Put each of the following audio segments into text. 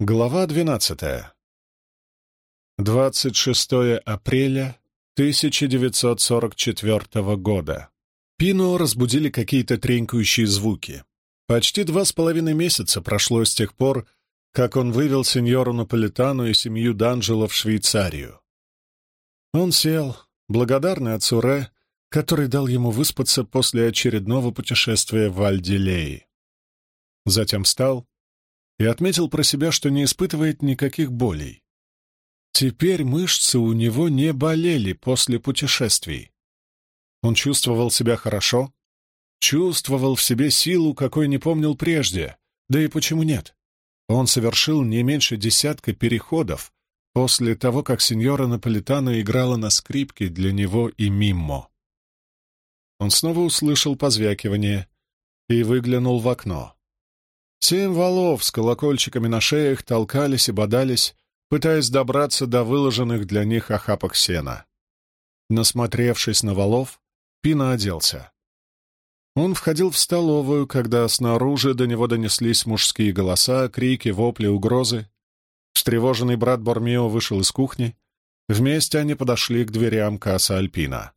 Глава 12. 26 апреля 1944 года. Пино разбудили какие-то тренькающие звуки. Почти два с половиной месяца прошло с тех пор, как он вывел сеньору Наполитану и семью Данджело в Швейцарию. Он сел, благодарный отцу Ре, который дал ему выспаться после очередного путешествия в Альдилеи. Затем встал и отметил про себя, что не испытывает никаких болей. Теперь мышцы у него не болели после путешествий. Он чувствовал себя хорошо, чувствовал в себе силу, какой не помнил прежде, да и почему нет? Он совершил не меньше десятка переходов после того, как сеньора Наполитано играла на скрипке для него и Миммо. Он снова услышал позвякивание и выглянул в окно. Семь валов с колокольчиками на шеях толкались и бодались, пытаясь добраться до выложенных для них охапок сена. Насмотревшись на валов, Пина оделся. Он входил в столовую, когда снаружи до него донеслись мужские голоса, крики, вопли, угрозы. Встревоженный брат Бормио вышел из кухни. Вместе они подошли к дверям касса Альпина.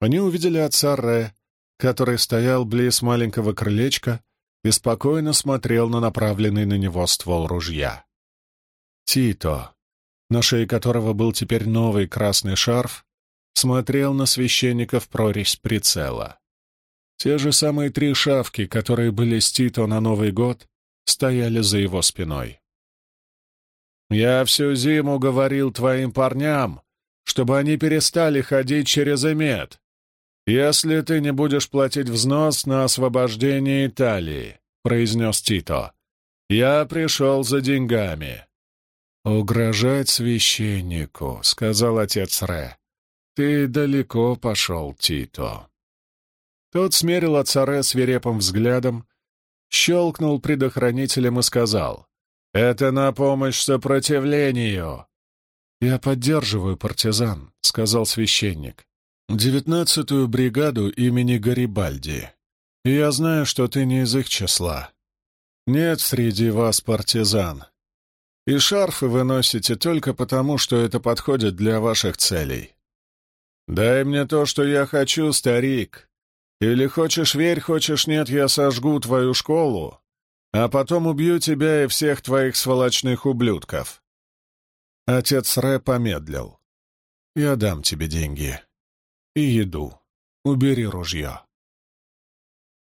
Они увидели отца Ре, который стоял близ маленького крылечка и спокойно смотрел на направленный на него ствол ружья. Тито, на шее которого был теперь новый красный шарф, смотрел на священника в прорезь прицела. Те же самые три шавки, которые были с Тито на Новый год, стояли за его спиной. «Я всю зиму говорил твоим парням, чтобы они перестали ходить через Эмет, «Если ты не будешь платить взнос на освобождение Италии», — произнес Тито, — «я пришел за деньгами». «Угрожать священнику», — сказал отец Ре. «Ты далеко пошел, Тито». Тот смерил отца Ре свирепым взглядом, щелкнул предохранителем и сказал, «Это на помощь сопротивлению». «Я поддерживаю партизан», — сказал священник девятнадцатую бригаду имени Гарибальди. Я знаю, что ты не из их числа. Нет среди вас партизан. И шарфы вы носите только потому, что это подходит для ваших целей. Дай мне то, что я хочу, старик. Или хочешь верь, хочешь нет, я сожгу твою школу, а потом убью тебя и всех твоих сволочных ублюдков. Отец Ре помедлил. Я дам тебе деньги и еду. Убери ружье».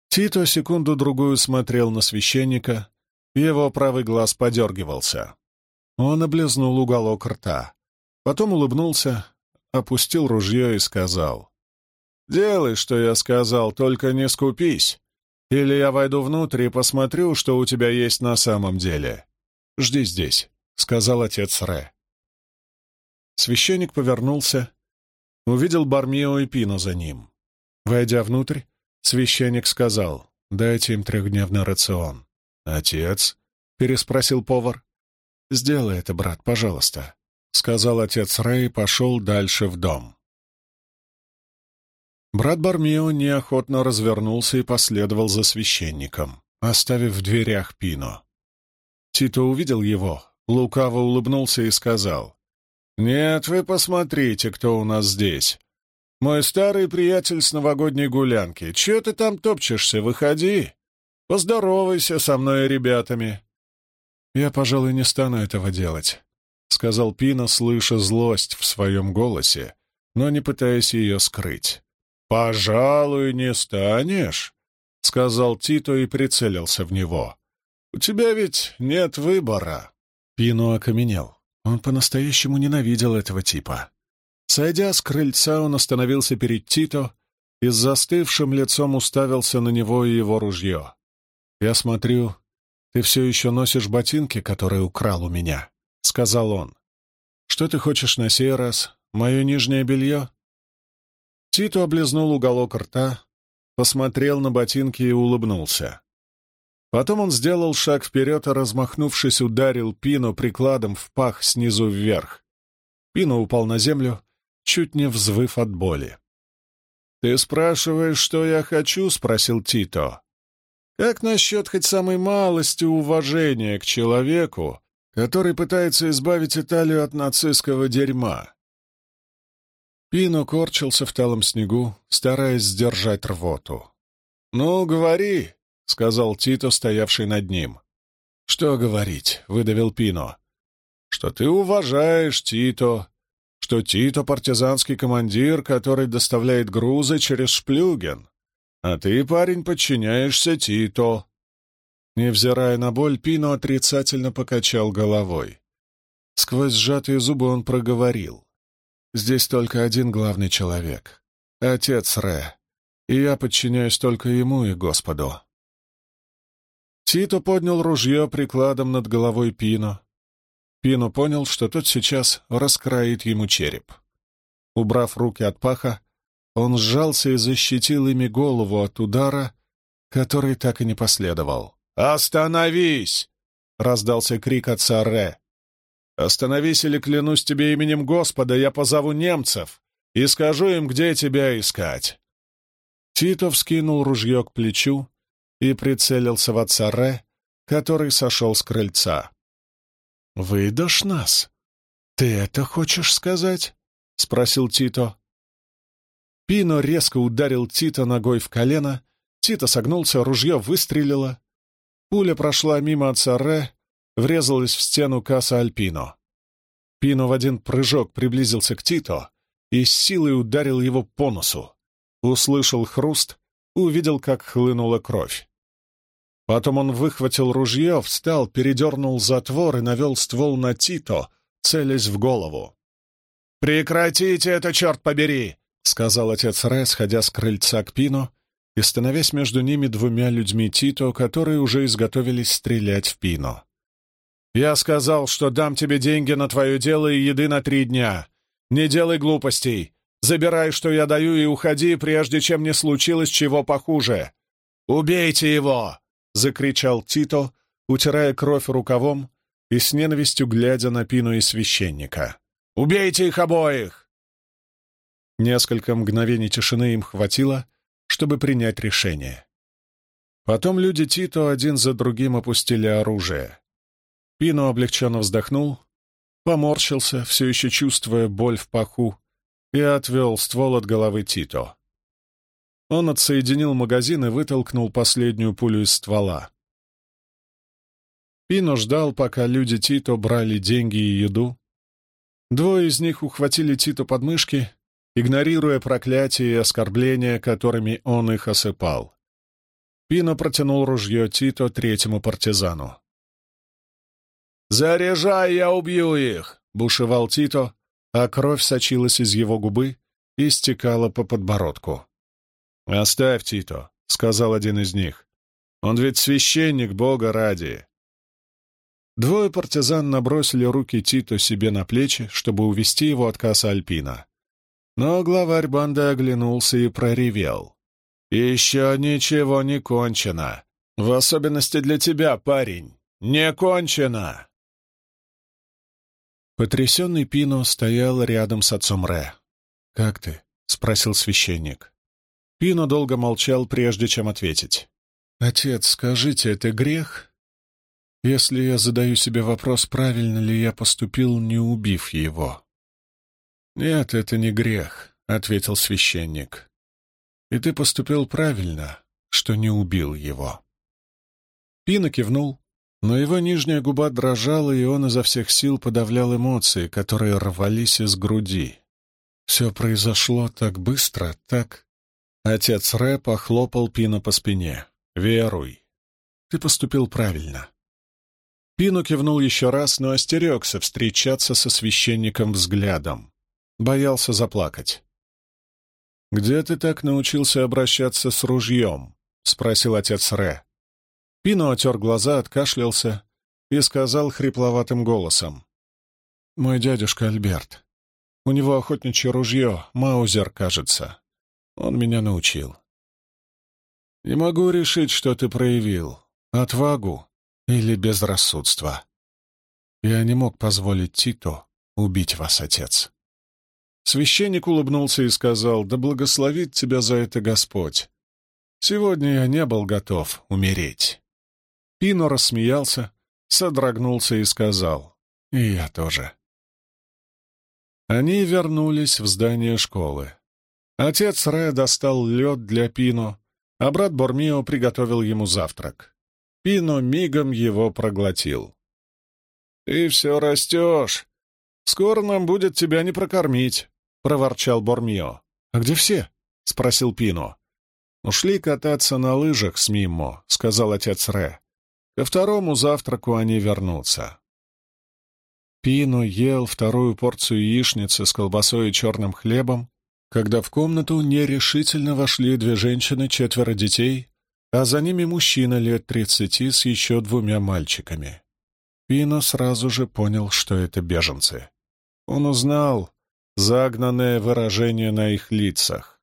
Тито секунду-другую смотрел на священника, его правый глаз подергивался. Он облизнул уголок рта, потом улыбнулся, опустил ружье и сказал. «Делай, что я сказал, только не скупись, или я войду внутрь и посмотрю, что у тебя есть на самом деле. Жди здесь», — сказал отец Ре. Священник повернулся увидел Бармио и Пино за ним. Войдя внутрь, священник сказал, «Дайте им трехдневный рацион». «Отец?» — переспросил повар. «Сделай это, брат, пожалуйста», — сказал отец Рэй и пошел дальше в дом. Брат Бармио неохотно развернулся и последовал за священником, оставив в дверях Пино. Тито увидел его, лукаво улыбнулся и сказал, «Нет, вы посмотрите, кто у нас здесь. Мой старый приятель с новогодней гулянки. Чего ты там топчешься? Выходи. Поздоровайся со мной и ребятами». «Я, пожалуй, не стану этого делать», — сказал Пина, слыша злость в своем голосе, но не пытаясь ее скрыть. «Пожалуй, не станешь», — сказал Тито и прицелился в него. «У тебя ведь нет выбора». Пино окаменел. Он по-настоящему ненавидел этого типа. Сойдя с крыльца, он остановился перед Тито и с застывшим лицом уставился на него и его ружье. «Я смотрю, ты все еще носишь ботинки, которые украл у меня», — сказал он. «Что ты хочешь на сей раз? Мое нижнее белье?» Тито облизнул уголок рта, посмотрел на ботинки и улыбнулся. Потом он сделал шаг вперед и, размахнувшись, ударил Пину прикладом в пах снизу вверх. Пино упал на землю, чуть не взвыв от боли. «Ты спрашиваешь, что я хочу?» — спросил Тито. Как насчет хоть самой малости уважения к человеку, который пытается избавить Италию от нацистского дерьма?» Пино корчился в талом снегу, стараясь сдержать рвоту. «Ну, говори», — сказал Тито, стоявший над ним. «Что говорить?» — выдавил Пино. «Что ты уважаешь Тито, что Тито — партизанский командир, который доставляет грузы через Шплюген, а ты, парень, подчиняешься Тито». Невзирая на боль, Пино отрицательно покачал головой. Сквозь сжатые зубы он проговорил. «Здесь только один главный человек — отец Ре, и я подчиняюсь только ему и Господу». Тито поднял ружье прикладом над головой Пино. Пино понял, что тот сейчас раскроит ему череп. Убрав руки от паха, он сжался и защитил ими голову от удара, который так и не последовал. «Остановись!» — раздался крик отца Ре. «Остановись или, клянусь тебе именем Господа, я позову немцев и скажу им, где тебя искать». Тито вскинул ружье к плечу и прицелился в отца Ре, который сошел с крыльца. «Выдашь нас? Ты это хочешь сказать?» — спросил Тито. Пино резко ударил Тита ногой в колено, Тито согнулся, ружье выстрелило. Пуля прошла мимо отца Ре, врезалась в стену Каса Альпино. Пино в один прыжок приблизился к Тито и с силой ударил его по носу. Услышал хруст, увидел, как хлынула кровь. Потом он выхватил ружье, встал, передернул затвор и навел ствол на Тито, целясь в голову. «Прекратите это, черт побери!» — сказал отец Ре, сходя с крыльца к Пино и становясь между ними двумя людьми Тито, которые уже изготовились стрелять в Пино. «Я сказал, что дам тебе деньги на твое дело и еды на три дня. Не делай глупостей. Забирай, что я даю, и уходи, прежде чем не случилось чего похуже. Убейте его!» — закричал Тито, утирая кровь рукавом и с ненавистью глядя на Пину и священника. «Убейте их обоих!» Несколько мгновений тишины им хватило, чтобы принять решение. Потом люди Тито один за другим опустили оружие. Пино облегченно вздохнул, поморщился, все еще чувствуя боль в паху, и отвел ствол от головы Тито. Он отсоединил магазин и вытолкнул последнюю пулю из ствола. Пино ждал, пока люди Тито брали деньги и еду. Двое из них ухватили Тито под мышки, игнорируя проклятия и оскорбления, которыми он их осыпал. Пино протянул ружье Тито третьему партизану. «Заряжай, я убью их!» — бушевал Тито, а кровь сочилась из его губы и стекала по подбородку. «Оставь Тито», — сказал один из них. «Он ведь священник Бога ради». Двое партизан набросили руки Тито себе на плечи, чтобы увести его от касса Альпина. Но главарь банды оглянулся и проревел. «Еще ничего не кончено. В особенности для тебя, парень. Не кончено!» Потрясенный Пино стоял рядом с отцом Ре. «Как ты?» — спросил священник. Пино долго молчал, прежде чем ответить. «Отец, скажите, это грех? Если я задаю себе вопрос, правильно ли я поступил, не убив его?» «Нет, это не грех», — ответил священник. «И ты поступил правильно, что не убил его». Пино кивнул, но его нижняя губа дрожала, и он изо всех сил подавлял эмоции, которые рвались из груди. Все произошло так быстро, так Отец Рэ похлопал Пино по спине. «Веруй. Ты поступил правильно». Пино кивнул еще раз, но остерегся встречаться со священником взглядом. Боялся заплакать. «Где ты так научился обращаться с ружьем?» — спросил отец Рэ. Пино отер глаза, откашлялся и сказал хрипловатым голосом. «Мой дядюшка Альберт. У него охотничье ружье, Маузер, кажется. Он меня научил. Не могу решить, что ты проявил. Отвагу или безрассудство. Я не мог позволить Тито убить вас, отец. Священник улыбнулся и сказал, «Да благословит тебя за это Господь. Сегодня я не был готов умереть. Пино рассмеялся, содрогнулся и сказал, «И я тоже». Они вернулись в здание школы. Отец Ре достал лед для Пино, а брат Бормио приготовил ему завтрак. Пино мигом его проглотил. «Ты все растешь. Скоро нам будет тебя не прокормить», — проворчал Бормио. «А где все?» — спросил Пино. «Ушли кататься на лыжах с Мимо», — сказал отец Ре. «Ко второму завтраку они вернутся». Пино ел вторую порцию яичницы с колбасой и черным хлебом, когда в комнату нерешительно вошли две женщины, четверо детей, а за ними мужчина лет тридцати с еще двумя мальчиками. Пино сразу же понял, что это беженцы. Он узнал загнанное выражение на их лицах.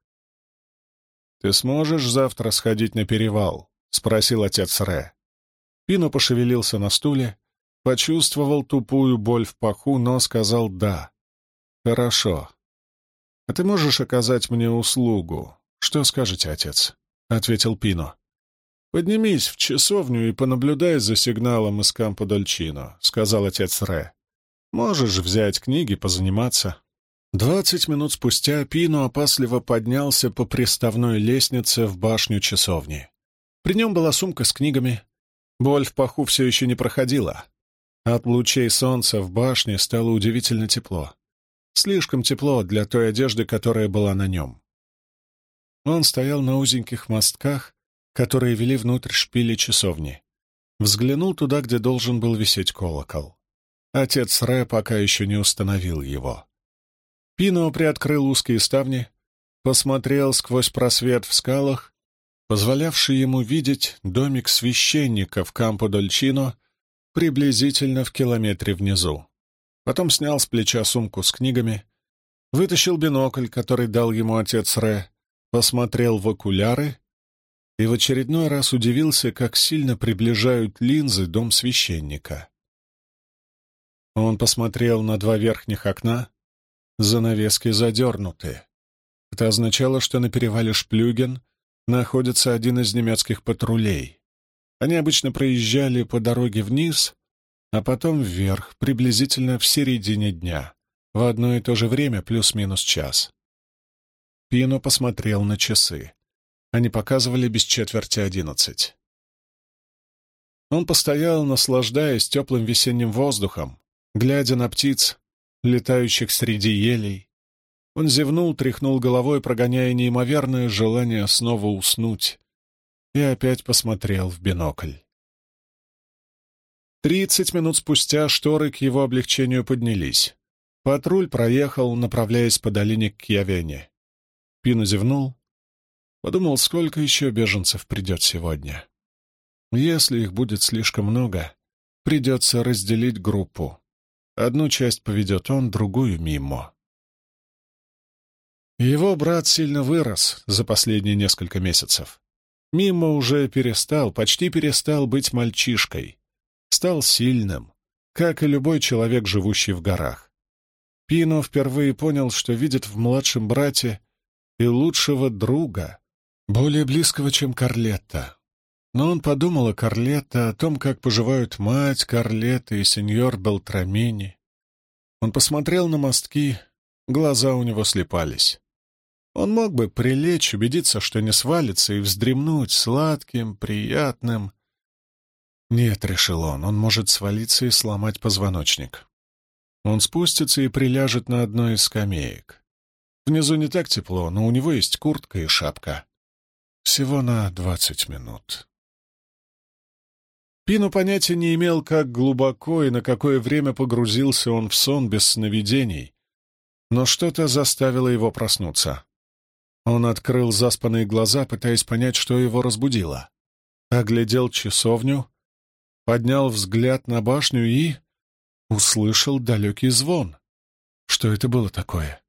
«Ты сможешь завтра сходить на перевал?» — спросил отец Ре. Пино пошевелился на стуле, Почувствовал тупую боль в паху, но сказал «да». «Хорошо. А ты можешь оказать мне услугу?» «Что скажете, отец?» — ответил Пино. «Поднимись в часовню и понаблюдай за сигналом из Кампо Дольчино», — сказал отец Ре. «Можешь взять книги, позаниматься». Двадцать минут спустя Пино опасливо поднялся по приставной лестнице в башню часовни. При нем была сумка с книгами. Боль в паху все еще не проходила. От лучей солнца в башне стало удивительно тепло. Слишком тепло для той одежды, которая была на нем. Он стоял на узеньких мостках, которые вели внутрь шпили часовни. Взглянул туда, где должен был висеть колокол. Отец Ре пока еще не установил его. Пино приоткрыл узкие ставни, посмотрел сквозь просвет в скалах, позволявший ему видеть домик священника в Кампо-Дольчино приблизительно в километре внизу. Потом снял с плеча сумку с книгами, вытащил бинокль, который дал ему отец Ре, посмотрел в окуляры и в очередной раз удивился, как сильно приближают линзы дом священника. Он посмотрел на два верхних окна, занавески задернуты. Это означало, что на перевале Шплюген находится один из немецких патрулей. Они обычно проезжали по дороге вниз, а потом вверх, приблизительно в середине дня, в одно и то же время плюс-минус час. Пино посмотрел на часы. Они показывали без четверти одиннадцать. Он постоял, наслаждаясь теплым весенним воздухом, глядя на птиц, летающих среди елей. Он зевнул, тряхнул головой, прогоняя неимоверное желание снова уснуть, и опять посмотрел в бинокль. Тридцать минут спустя шторы к его облегчению поднялись. Патруль проехал, направляясь по долине к Явене. Пину зевнул. Подумал, сколько еще беженцев придет сегодня. Если их будет слишком много, придется разделить группу. Одну часть поведет он, другую — мимо. Его брат сильно вырос за последние несколько месяцев. Мимо уже перестал, почти перестал быть мальчишкой. Стал сильным, как и любой человек, живущий в горах. Пино впервые понял, что видит в младшем брате и лучшего друга, более близкого, чем Карлетта. Но он подумал о Карлетта, о том, как поживают мать Карлетта и сеньор Белтрамини. Он посмотрел на мостки, глаза у него слепались. Он мог бы прилечь, убедиться, что не свалится, и вздремнуть сладким, приятным. Нет, решил он, он может свалиться и сломать позвоночник. Он спустится и приляжет на одной из скамеек. Внизу не так тепло, но у него есть куртка и шапка. Всего на двадцать минут. Пину понятия не имел, как глубоко и на какое время погрузился он в сон без сновидений, но что-то заставило его проснуться. Он открыл заспанные глаза, пытаясь понять, что его разбудило. Оглядел часовню, поднял взгляд на башню и... услышал далекий звон. Что это было такое?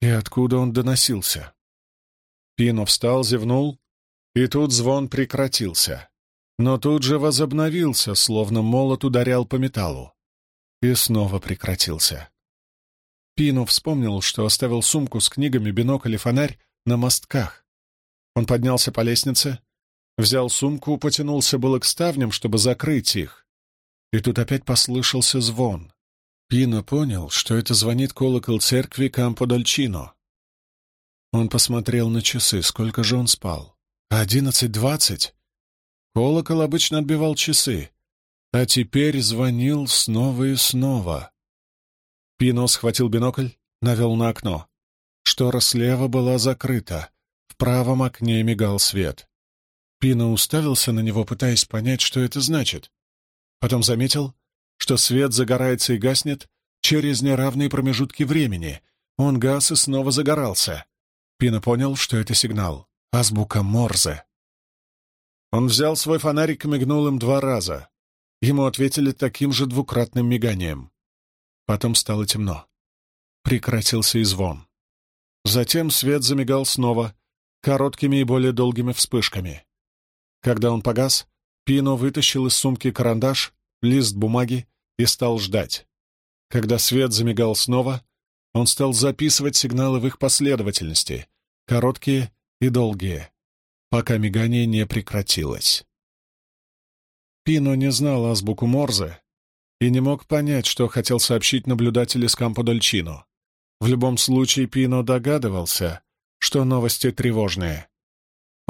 И откуда он доносился? Пино встал, зевнул, и тут звон прекратился. Но тут же возобновился, словно молот ударял по металлу. И снова прекратился. Пино вспомнил, что оставил сумку с книгами, бинокль и фонарь на мостках. Он поднялся по лестнице, взял сумку, потянулся было к ставням, чтобы закрыть их. И тут опять послышался звон. Пино понял, что это звонит колокол церкви Кампо-Дольчино. Он посмотрел на часы, сколько же он спал. Одиннадцать двадцать? Колокол обычно отбивал часы, а теперь звонил снова и снова. Пино схватил бинокль, навел на окно. Штора слева была закрыта, в правом окне мигал свет. Пино уставился на него, пытаясь понять, что это значит. Потом заметил, что свет загорается и гаснет через неравные промежутки времени. Он гас и снова загорался. Пино понял, что это сигнал. Азбука Морзе. Он взял свой фонарик и мигнул им два раза. Ему ответили таким же двукратным миганием. Потом стало темно. Прекратился и звон. Затем свет замигал снова, короткими и более долгими вспышками. Когда он погас, Пино вытащил из сумки карандаш, лист бумаги и стал ждать. Когда свет замигал снова, он стал записывать сигналы в их последовательности, короткие и долгие, пока мигание не прекратилось. Пино не знал азбуку Морзе и не мог понять, что хотел сообщить наблюдатель из Кампо-Дольчино. В любом случае Пино догадывался, что новости тревожные.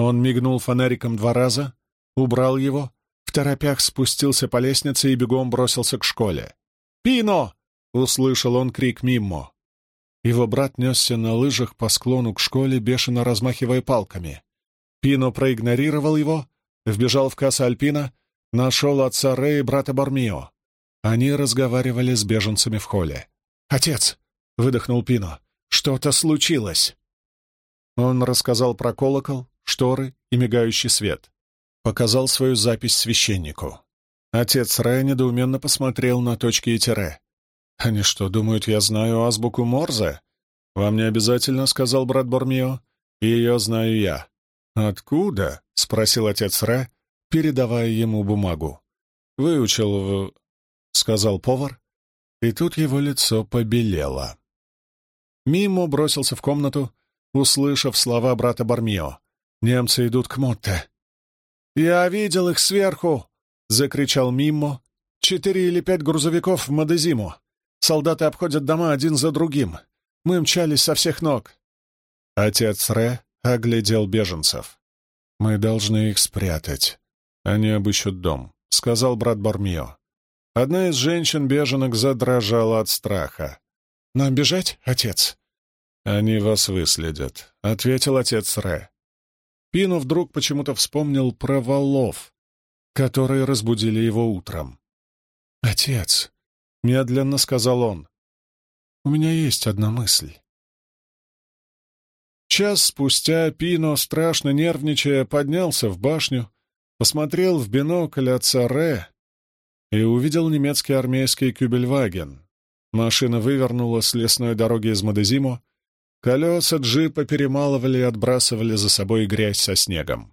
Он мигнул фонариком два раза, убрал его, в торопях спустился по лестнице и бегом бросился к школе. «Пино!» — услышал он крик Миммо. Его брат несся на лыжах по склону к школе, бешено размахивая палками. Пино проигнорировал его, вбежал в касса Альпина, нашел отца Рэя и брата Бармио. Они разговаривали с беженцами в холле. «Отец!» — выдохнул Пино. «Что-то случилось!» Он рассказал про колокол, шторы и мигающий свет. Показал свою запись священнику. Отец Рая недоуменно посмотрел на точки и тире. «Они что, думают, я знаю азбуку Морзе?» «Вам не обязательно», — сказал брат Бормио. «Ее знаю я». «Откуда?» — спросил отец Ре, передавая ему бумагу. «Выучил в...» — сказал повар, и тут его лицо побелело. Мимо бросился в комнату, услышав слова брата Бармио. «Немцы идут к Мотте». «Я видел их сверху!» — закричал Мимо. «Четыре или пять грузовиков в Мадезиму. Солдаты обходят дома один за другим. Мы мчались со всех ног». Отец Ре оглядел беженцев. «Мы должны их спрятать. Они обыщут дом», — сказал брат Бармио. Одна из женщин-беженок задрожала от страха. «Нам бежать, отец?» «Они вас выследят», — ответил отец Ре. Пину вдруг почему-то вспомнил про валов, которые разбудили его утром. «Отец», — медленно сказал он, — «у меня есть одна мысль». Час спустя Пино, страшно нервничая, поднялся в башню, посмотрел в бинокль отца Ре и увидел немецкий армейский кюбельваген. Машина вывернула с лесной дороги из Мадезимо, колеса джипа перемалывали и отбрасывали за собой грязь со снегом.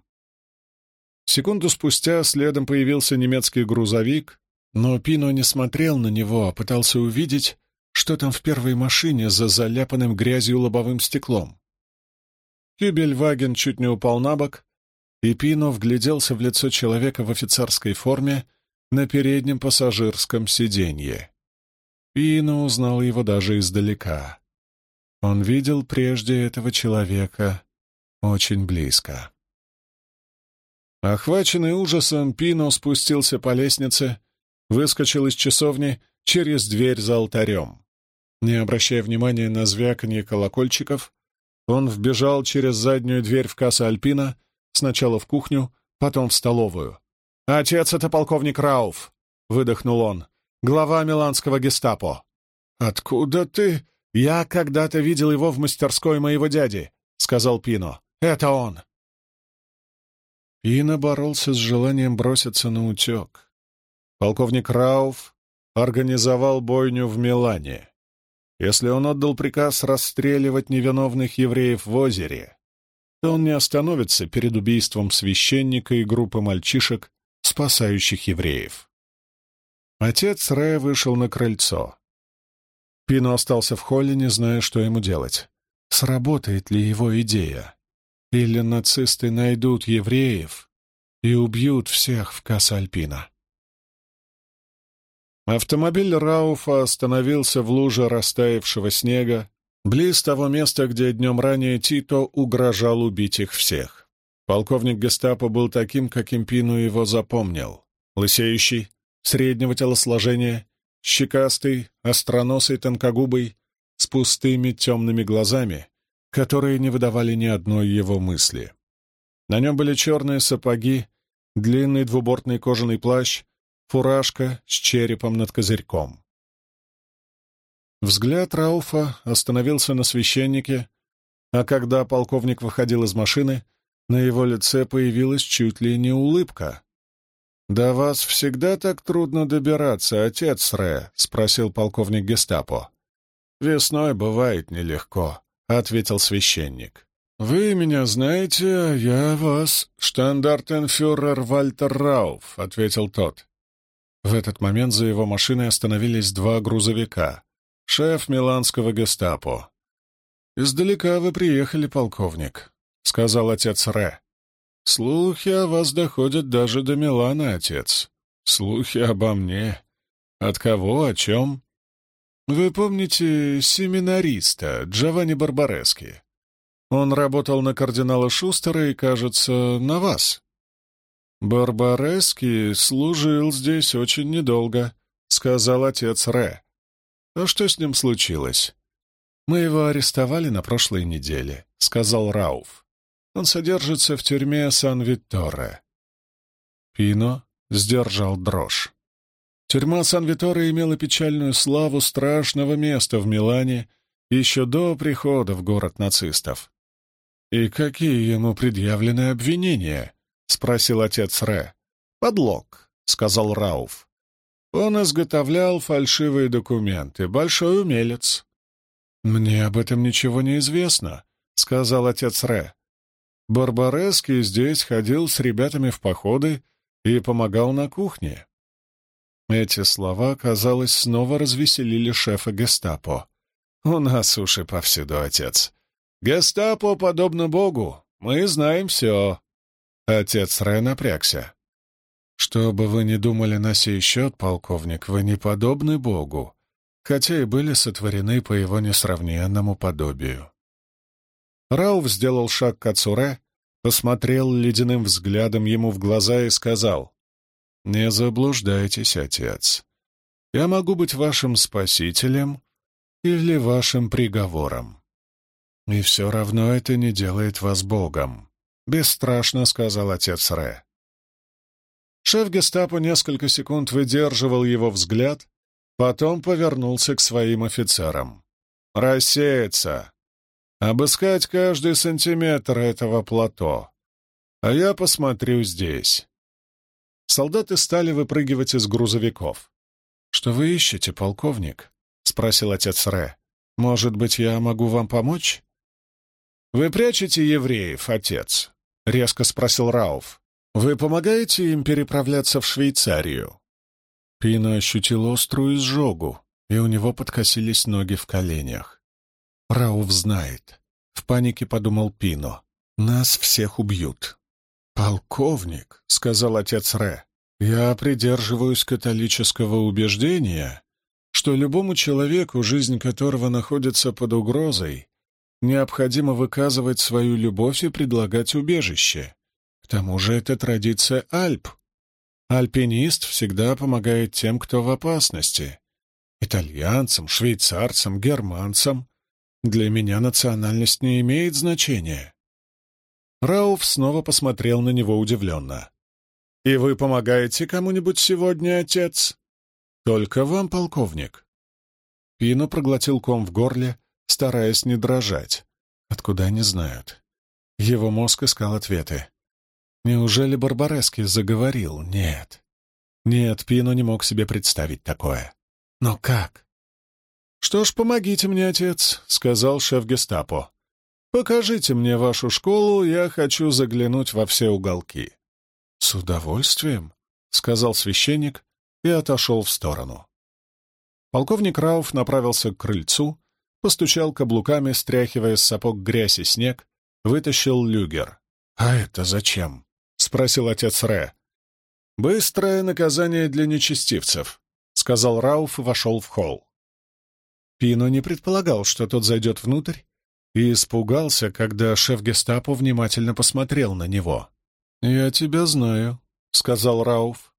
Секунду спустя следом появился немецкий грузовик, но Пино не смотрел на него, а пытался увидеть, что там в первой машине за заляпанным грязью лобовым стеклом. Кюбельваген чуть не упал на бок, и Пино вгляделся в лицо человека в офицерской форме на переднем пассажирском сиденье. Пино узнал его даже издалека. Он видел прежде этого человека очень близко. Охваченный ужасом, Пино спустился по лестнице, выскочил из часовни через дверь за алтарем. Не обращая внимания на звяканье колокольчиков, он вбежал через заднюю дверь в кассу Альпина, сначала в кухню, потом в столовую. «Отец — это полковник Рауф», — выдохнул он, — «глава миланского гестапо». «Откуда ты?» «Я когда-то видел его в мастерской моего дяди», — сказал Пино. «Это он». Пино боролся с желанием броситься на утек. Полковник Рауф организовал бойню в Милане. Если он отдал приказ расстреливать невиновных евреев в озере, то он не остановится перед убийством священника и группы мальчишек, спасающих евреев. Отец Рэя вышел на крыльцо. Пино остался в холле, не зная, что ему делать. Сработает ли его идея? или нацисты найдут евреев и убьют всех в Касса-Альпина. Автомобиль Рауфа остановился в луже растаявшего снега, близ того места, где днем ранее Тито угрожал убить их всех. Полковник гестапо был таким, каким Пину его запомнил. Лысеющий, среднего телосложения, щекастый, остроносый, тонкогубый, с пустыми темными глазами, которые не выдавали ни одной его мысли. На нем были черные сапоги, длинный двубортный кожаный плащ, фуражка с черепом над козырьком. Взгляд Рауфа остановился на священнике, а когда полковник выходил из машины, на его лице появилась чуть ли не улыбка. «До вас всегда так трудно добираться, отец Ре?» — спросил полковник гестапо. «Весной бывает нелегко», — ответил священник. «Вы меня знаете, а я вас, штандартенфюрер Вальтер Рауф», — ответил тот. В этот момент за его машиной остановились два грузовика. Шеф миланского гестапо. «Издалека вы приехали, полковник», — сказал отец Ре. «Слухи о вас доходят даже до Милана, отец. Слухи обо мне. От кого, о чем?» «Вы помните семинариста Джованни Барбарески?» Он работал на кардинала Шустера и, кажется, на вас». «Барбарески служил здесь очень недолго», — сказал отец Ре. «А что с ним случилось?» «Мы его арестовали на прошлой неделе», — сказал Рауф. «Он содержится в тюрьме Сан-Витторе». Пино сдержал дрожь. Тюрьма Сан-Виторе имела печальную славу страшного места в Милане еще до прихода в город нацистов. «И какие ему предъявлены обвинения?» — спросил отец Ре. «Подлог», — сказал Рауф. «Он изготовлял фальшивые документы. Большой умелец». «Мне об этом ничего не известно», — сказал отец Ре. Барбарески здесь ходил с ребятами в походы и помогал на кухне. Эти слова, казалось, снова развеселили шефа гестапо. «У нас уши повсюду, отец. «Гестапо подобно Богу. Мы знаем все». Отец Рэ напрягся. «Что бы вы ни думали на сей счет, полковник, вы не подобны Богу, хотя и были сотворены по его несравненному подобию». Рауф сделал шаг к отцу Рэ, посмотрел ледяным взглядом ему в глаза и сказал, «Не заблуждайтесь, отец. Я могу быть вашим спасителем или вашим приговором. «И все равно это не делает вас богом», — бесстрашно сказал отец Ре. Шеф гестапо несколько секунд выдерживал его взгляд, потом повернулся к своим офицерам. «Рассеяться! Обыскать каждый сантиметр этого плато. А я посмотрю здесь». Солдаты стали выпрыгивать из грузовиков. «Что вы ищете, полковник?» — спросил отец Ре. «Может быть, я могу вам помочь?» «Вы прячете евреев, отец?» — резко спросил Рауф. «Вы помогаете им переправляться в Швейцарию?» Пина ощутил острую изжогу, и у него подкосились ноги в коленях. «Рауф знает», — в панике подумал Пино. «Нас всех убьют». «Полковник», — сказал отец Ре, — «я придерживаюсь католического убеждения, что любому человеку, жизнь которого находится под угрозой, необходимо выказывать свою любовь и предлагать убежище. К тому же это традиция Альп. Альпинист всегда помогает тем, кто в опасности. Итальянцам, швейцарцам, германцам. Для меня национальность не имеет значения. Рауф снова посмотрел на него удивленно. «И вы помогаете кому-нибудь сегодня, отец?» «Только вам, полковник». Пино проглотил ком в горле, стараясь не дрожать. Откуда они знают? Его мозг искал ответы. Неужели Барбарески заговорил? Нет. Нет, Пино не мог себе представить такое. Но как? «Что ж, помогите мне, отец», — сказал шеф гестапо. «Покажите мне вашу школу, я хочу заглянуть во все уголки». «С удовольствием», — сказал священник и отошел в сторону. Полковник Рауф направился к крыльцу, постучал каблуками, стряхивая с сапог грязь и снег, вытащил люгер. «А это зачем?» — спросил отец Ре. «Быстрое наказание для нечестивцев», — сказал Рауф и вошел в холл. Пино не предполагал, что тот зайдет внутрь, и испугался, когда шеф гестапо внимательно посмотрел на него. «Я тебя знаю», — сказал Рауф.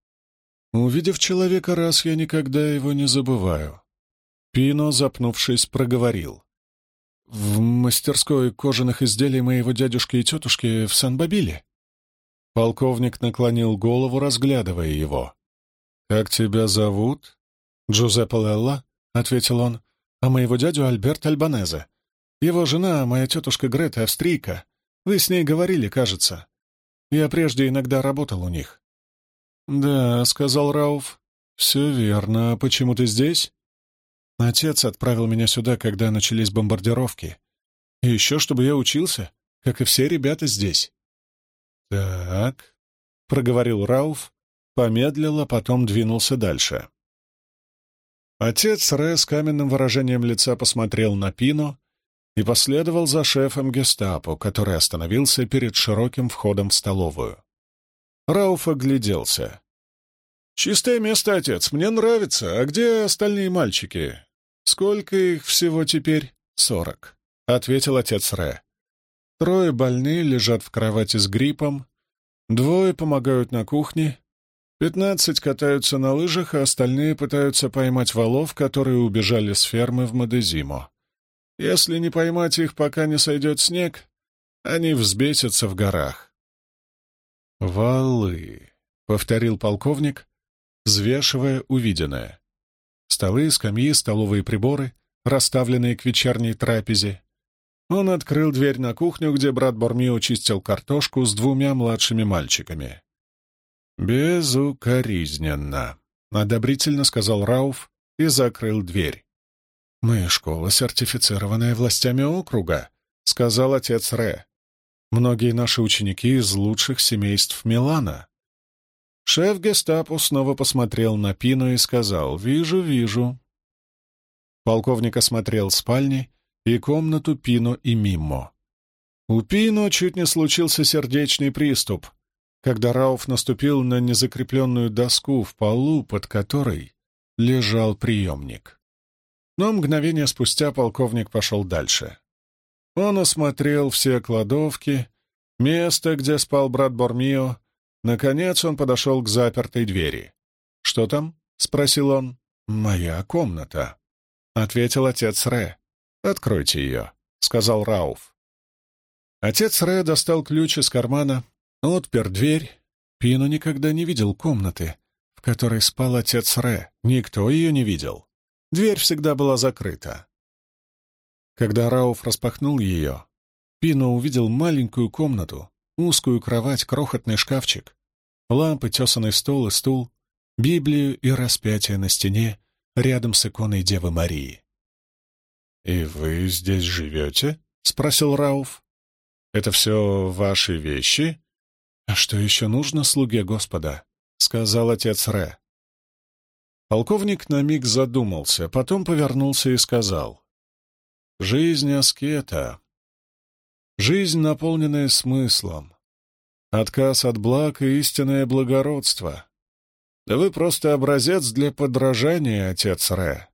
«Увидев человека раз, я никогда его не забываю». Пино, запнувшись, проговорил. «В мастерской кожаных изделий моего дядюшки и тетушки в Сан-Бабиле». Полковник наклонил голову, разглядывая его. «Как тебя зовут?» «Джузеппе Лелла», — ответил он, — «а моего дядю Альберт Альбанезе. Его жена, моя тетушка Грета, австрийка. Вы с ней говорили, кажется. Я прежде иногда работал у них». «Да», — сказал Рауф, — «все верно. А почему ты здесь?» Отец отправил меня сюда, когда начались бомбардировки. И еще, чтобы я учился, как и все ребята здесь. «Так», — проговорил Рауф, помедлил, а потом двинулся дальше. Отец Ре с каменным выражением лица посмотрел на Пино и последовал за шефом гестапо, который остановился перед широким входом в столовую. Рауф огляделся. «Чистое место, отец, мне нравится. А где остальные мальчики? Сколько их всего теперь?» «Сорок», — ответил отец Ре. Трое больные лежат в кровати с гриппом, двое помогают на кухне, пятнадцать катаются на лыжах, а остальные пытаются поймать валов, которые убежали с фермы в Мадезимо. Если не поймать их, пока не сойдет снег, они взбесятся в горах. «Валы», — повторил полковник, взвешивая увиденное. Столы, скамьи, столовые приборы, расставленные к вечерней трапезе, он открыл дверь на кухню, где брат Бормио чистил картошку с двумя младшими мальчиками. «Безукоризненно», — одобрительно сказал Рауф и закрыл дверь. «Мы школа, сертифицированная властями округа», — сказал отец Ре. «Многие наши ученики из лучших семейств Милана». Шеф гестапо снова посмотрел на Пину и сказал «Вижу, вижу». Полковник осмотрел спальни и комнату Пино и Миммо. У Пино чуть не случился сердечный приступ, когда Рауф наступил на незакрепленную доску в полу, под которой лежал приемник. Но мгновение спустя полковник пошел дальше. Он осмотрел все кладовки, место, где спал брат Бормио. Наконец он подошел к запертой двери. «Что там?» — спросил он. «Моя комната», — ответил отец Ре. «Откройте ее», — сказал Рауф. Отец Ре достал ключ из кармана, отпер дверь. Пино никогда не видел комнаты, в которой спал отец Ре. Никто ее не видел. Дверь всегда была закрыта. Когда Рауф распахнул ее, Пино увидел маленькую комнату, узкую кровать, крохотный шкафчик, лампы, тесанный стол и стул, Библию и распятие на стене рядом с иконой Девы Марии. «И вы здесь живете?» — спросил Рауф. «Это все ваши вещи?» «А что еще нужно слуге Господа?» — сказал отец Ре. Полковник на миг задумался, потом повернулся и сказал. «Жизнь аскета. Жизнь, наполненная смыслом. Отказ от благ и истинное благородство. Да вы просто образец для подражания, отец Ре.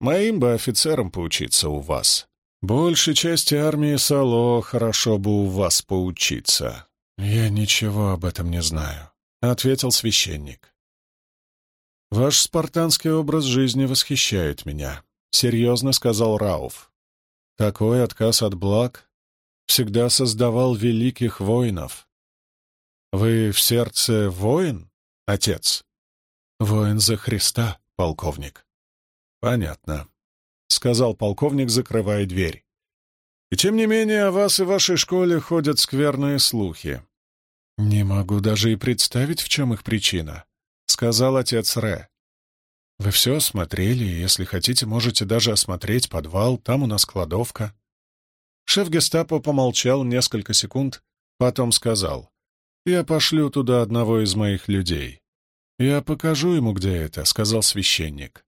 Моим бы офицерам поучиться у вас. Большей части армии Сало хорошо бы у вас поучиться. Я ничего об этом не знаю, — ответил священник. Ваш спартанский образ жизни восхищает меня, — серьезно сказал Рауф. Такой отказ от благ всегда создавал великих воинов. Вы в сердце воин, отец? Воин за Христа, полковник. «Понятно», — сказал полковник, закрывая дверь. «И тем не менее о вас и вашей школе ходят скверные слухи». «Не могу даже и представить, в чем их причина», — сказал отец Ре. «Вы все осмотрели, и, если хотите, можете даже осмотреть подвал, там у нас кладовка». Шеф гестапо помолчал несколько секунд, потом сказал, «Я пошлю туда одного из моих людей». «Я покажу ему, где это», — сказал священник.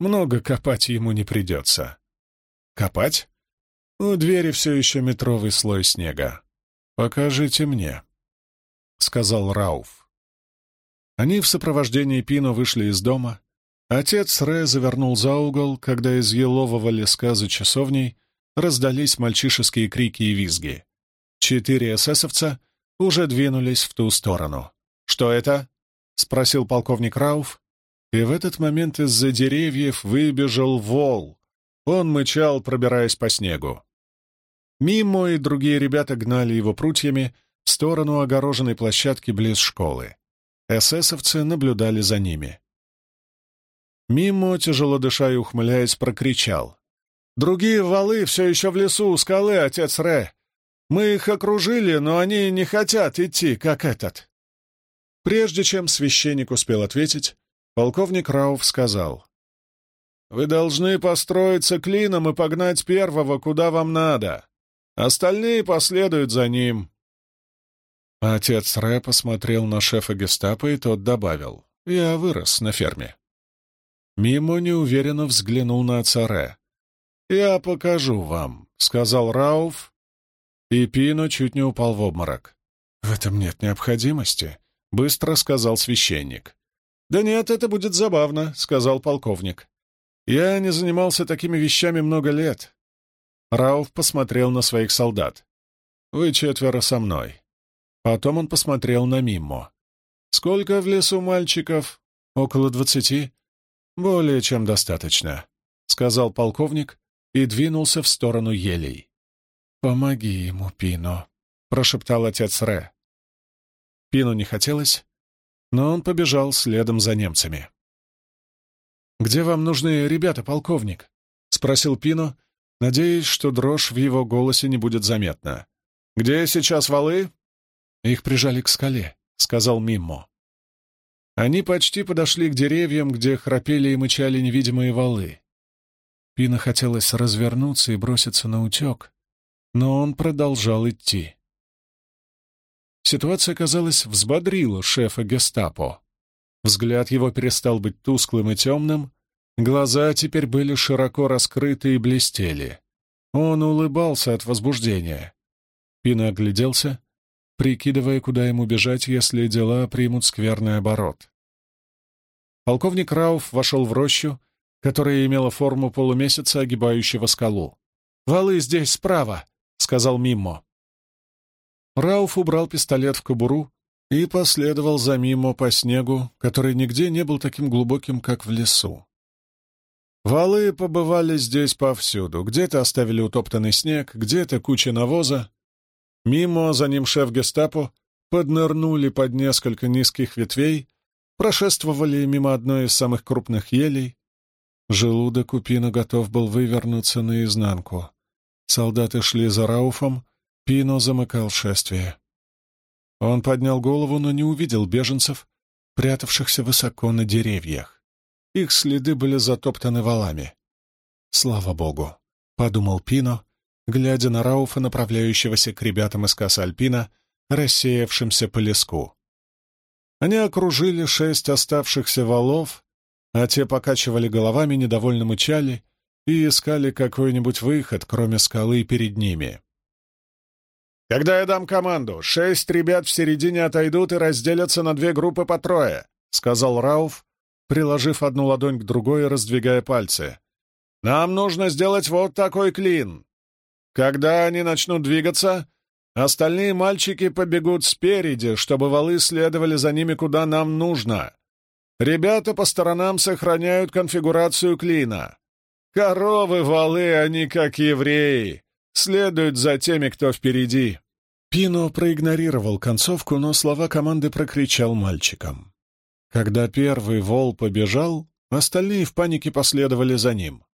Много копать ему не придется. Копать? У двери все еще метровый слой снега. Покажите мне», — сказал Рауф. Они в сопровождении Пино вышли из дома. Отец Ре завернул за угол, когда из елового леска за часовней раздались мальчишеские крики и визги. Четыре эсэсовца уже двинулись в ту сторону. «Что это?» — спросил полковник Рауф. И в этот момент из-за деревьев выбежал вол. Он мычал, пробираясь по снегу. Мимо и другие ребята гнали его прутьями в сторону огороженной площадки близ школы. Эсэсовцы наблюдали за ними. Мимо, тяжело дыша и ухмыляясь, прокричал. «Другие валы все еще в лесу у скалы, отец Ре. Мы их окружили, но они не хотят идти, как этот». Прежде чем священник успел ответить, полковник Рауф сказал. «Вы должны построиться клином и погнать первого, куда вам надо. Остальные последуют за ним. Отец Ре посмотрел на шефа гестапо, и тот добавил. «Я вырос на ферме». Мимо неуверенно взглянул на отца Ре. «Я покажу вам», — сказал Рауф, и Пино чуть не упал в обморок. «В этом нет необходимости», — быстро сказал священник. «Да нет, это будет забавно», — сказал полковник. «Я не занимался такими вещами много лет». Рауф посмотрел на своих солдат. «Вы четверо со мной. Потом он посмотрел на Миммо. «Сколько в лесу мальчиков? Около двадцати?» «Более чем достаточно», — сказал полковник и двинулся в сторону елей. «Помоги ему, Пино», — прошептал отец Ре. Пину не хотелось, но он побежал следом за немцами. «Где вам нужны ребята, полковник?» — спросил Пино, надеясь, что дрожь в его голосе не будет заметна. «Где сейчас валы?» «Их прижали к скале», — сказал Миммо. Они почти подошли к деревьям, где храпели и мычали невидимые валы. Пина хотелось развернуться и броситься на утек, но он продолжал идти. Ситуация, казалось, взбодрила шефа гестапо. Взгляд его перестал быть тусклым и темным, глаза теперь были широко раскрыты и блестели. Он улыбался от возбуждения. Пина огляделся прикидывая, куда ему бежать, если дела примут скверный оборот. Полковник Рауф вошел в рощу, которая имела форму полумесяца, огибающего скалу. «Валы здесь, справа!» — сказал Миммо. Рауф убрал пистолет в кобуру и последовал за Миммо по снегу, который нигде не был таким глубоким, как в лесу. Валы побывали здесь повсюду. Где-то оставили утоптанный снег, где-то куча навоза, Мимо, за ним шеф гестапо, поднырнули под несколько низких ветвей, прошествовали мимо одной из самых крупных елей. Желудок у Пино готов был вывернуться наизнанку. Солдаты шли за Рауфом, Пино замыкал шествие. Он поднял голову, но не увидел беженцев, прятавшихся высоко на деревьях. Их следы были затоптаны валами. «Слава богу!» — подумал Пино глядя на Рауфа, направляющегося к ребятам из Каса Альпина, рассеявшимся по леску. Они окружили шесть оставшихся валов, а те покачивали головами, недовольно мычали и искали какой-нибудь выход, кроме скалы перед ними. «Когда я дам команду, шесть ребят в середине отойдут и разделятся на две группы по трое», — сказал Рауф, приложив одну ладонь к другой и раздвигая пальцы. «Нам нужно сделать вот такой клин. Когда они начнут двигаться, остальные мальчики побегут спереди, чтобы валы следовали за ними куда нам нужно. Ребята по сторонам сохраняют конфигурацию клина. Коровы, валы, они как евреи, следуют за теми, кто впереди. Пино проигнорировал концовку, но слова команды прокричал мальчикам. Когда первый вол побежал, остальные в панике последовали за ним.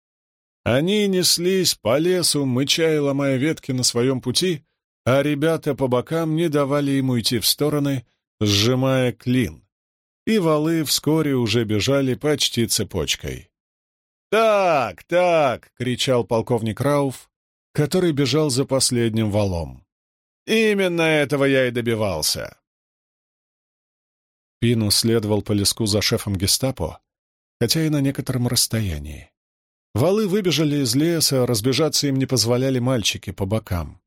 Они неслись по лесу, мыча и ломая ветки на своем пути, а ребята по бокам не давали ему идти в стороны, сжимая клин. И валы вскоре уже бежали почти цепочкой. «Так, так!» — кричал полковник Рауф, который бежал за последним валом. «Именно этого я и добивался!» Пину следовал по леску за шефом гестапо, хотя и на некотором расстоянии. Валы выбежали из леса, разбежаться им не позволяли мальчики по бокам.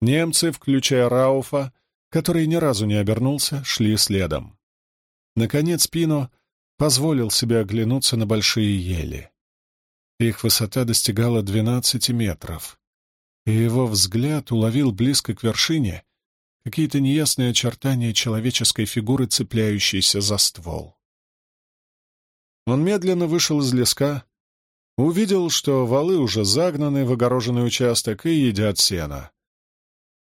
Немцы, включая Рауфа, который ни разу не обернулся, шли следом. Наконец Пино позволил себе оглянуться на большие ели. Их высота достигала двенадцати метров, и его взгляд уловил близко к вершине какие-то неясные очертания человеческой фигуры, цепляющейся за ствол. Он медленно вышел из леска, увидел, что валы уже загнаны в огороженный участок и едят сено.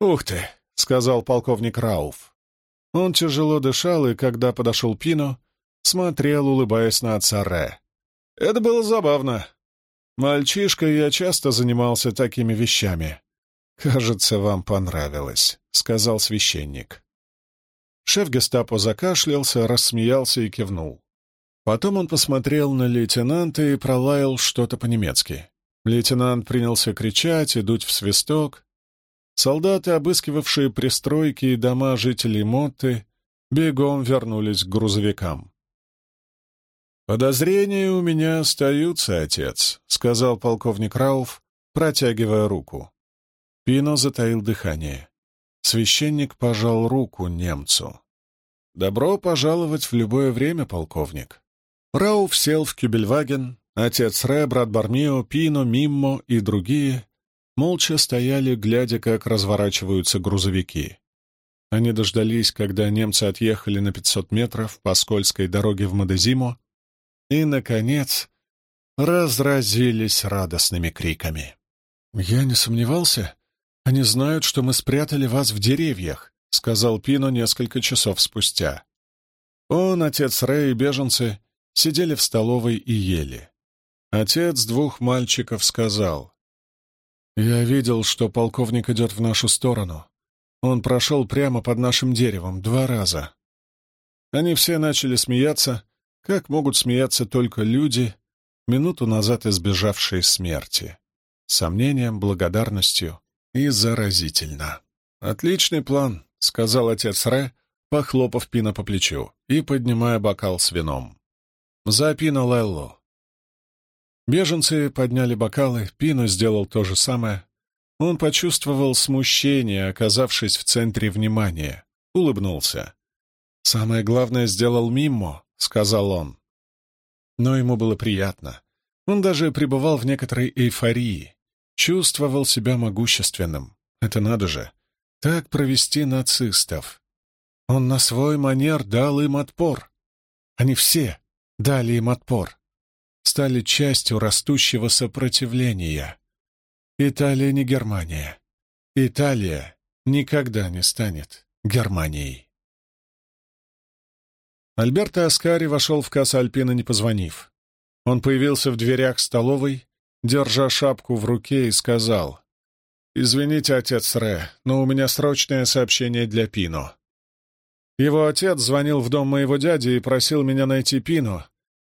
«Ух ты!» — сказал полковник Рауф. Он тяжело дышал, и когда подошел Пино, смотрел, улыбаясь на отца Ре. «Это было забавно. Мальчишка, я часто занимался такими вещами. Кажется, вам понравилось», — сказал священник. Шеф гестапо закашлялся, рассмеялся и кивнул. Потом он посмотрел на лейтенанта и пролаял что-то по-немецки. Лейтенант принялся кричать и дуть в свисток. Солдаты, обыскивавшие пристройки и дома жителей Мотты, бегом вернулись к грузовикам. «Подозрения у меня остаются, отец», — сказал полковник Рауф, протягивая руку. Пино затаил дыхание. Священник пожал руку немцу. «Добро пожаловать в любое время, полковник». Рауф сел в Кюбельваген, отец Ре, брат Бармио, Пино, Миммо и другие молча стояли, глядя, как разворачиваются грузовики. Они дождались, когда немцы отъехали на 500 метров по скользкой дороге в Мадезимо и, наконец, разразились радостными криками. «Я не сомневался. Они знают, что мы спрятали вас в деревьях», — сказал Пино несколько часов спустя. Он, отец Рэй и беженцы сидели в столовой и ели. Отец двух мальчиков сказал, «Я видел, что полковник идет в нашу сторону. Он прошел прямо под нашим деревом два раза». Они все начали смеяться, как могут смеяться только люди, минуту назад избежавшие смерти, сомнением, благодарностью и заразительно. «Отличный план», — сказал отец Ре, похлопав Пина по плечу и поднимая бокал с вином. За Пино Лелло. Беженцы подняли бокалы, Пино сделал то же самое. Он почувствовал смущение, оказавшись в центре внимания. Улыбнулся. «Самое главное сделал Миммо», — сказал он. Но ему было приятно. Он даже пребывал в некоторой эйфории. Чувствовал себя могущественным. Это надо же. Так провести нацистов. Он на свой манер дал им отпор. Они все, дали им отпор, стали частью растущего сопротивления. Италия не Германия. Италия никогда не станет Германией. Альберто Аскари вошел в кассу Альпина, не позвонив. Он появился в дверях столовой, держа шапку в руке, и сказал, «Извините, отец Ре, но у меня срочное сообщение для Пино. Его отец звонил в дом моего дяди и просил меня найти Пину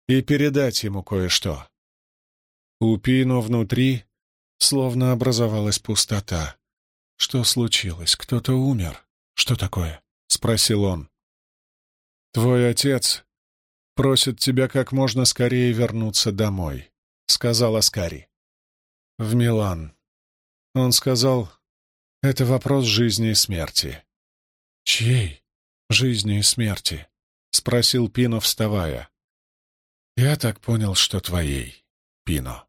и передать ему кое-что. У Пину внутри словно образовалась пустота. «Что случилось? Кто-то умер? Что такое?» — спросил он. «Твой отец просит тебя как можно скорее вернуться домой», — сказал Аскари. «В Милан». Он сказал, «Это вопрос жизни и смерти». «Чьей?» жизни и смерти?» — спросил Пино, вставая. «Я так понял, что твоей, Пино».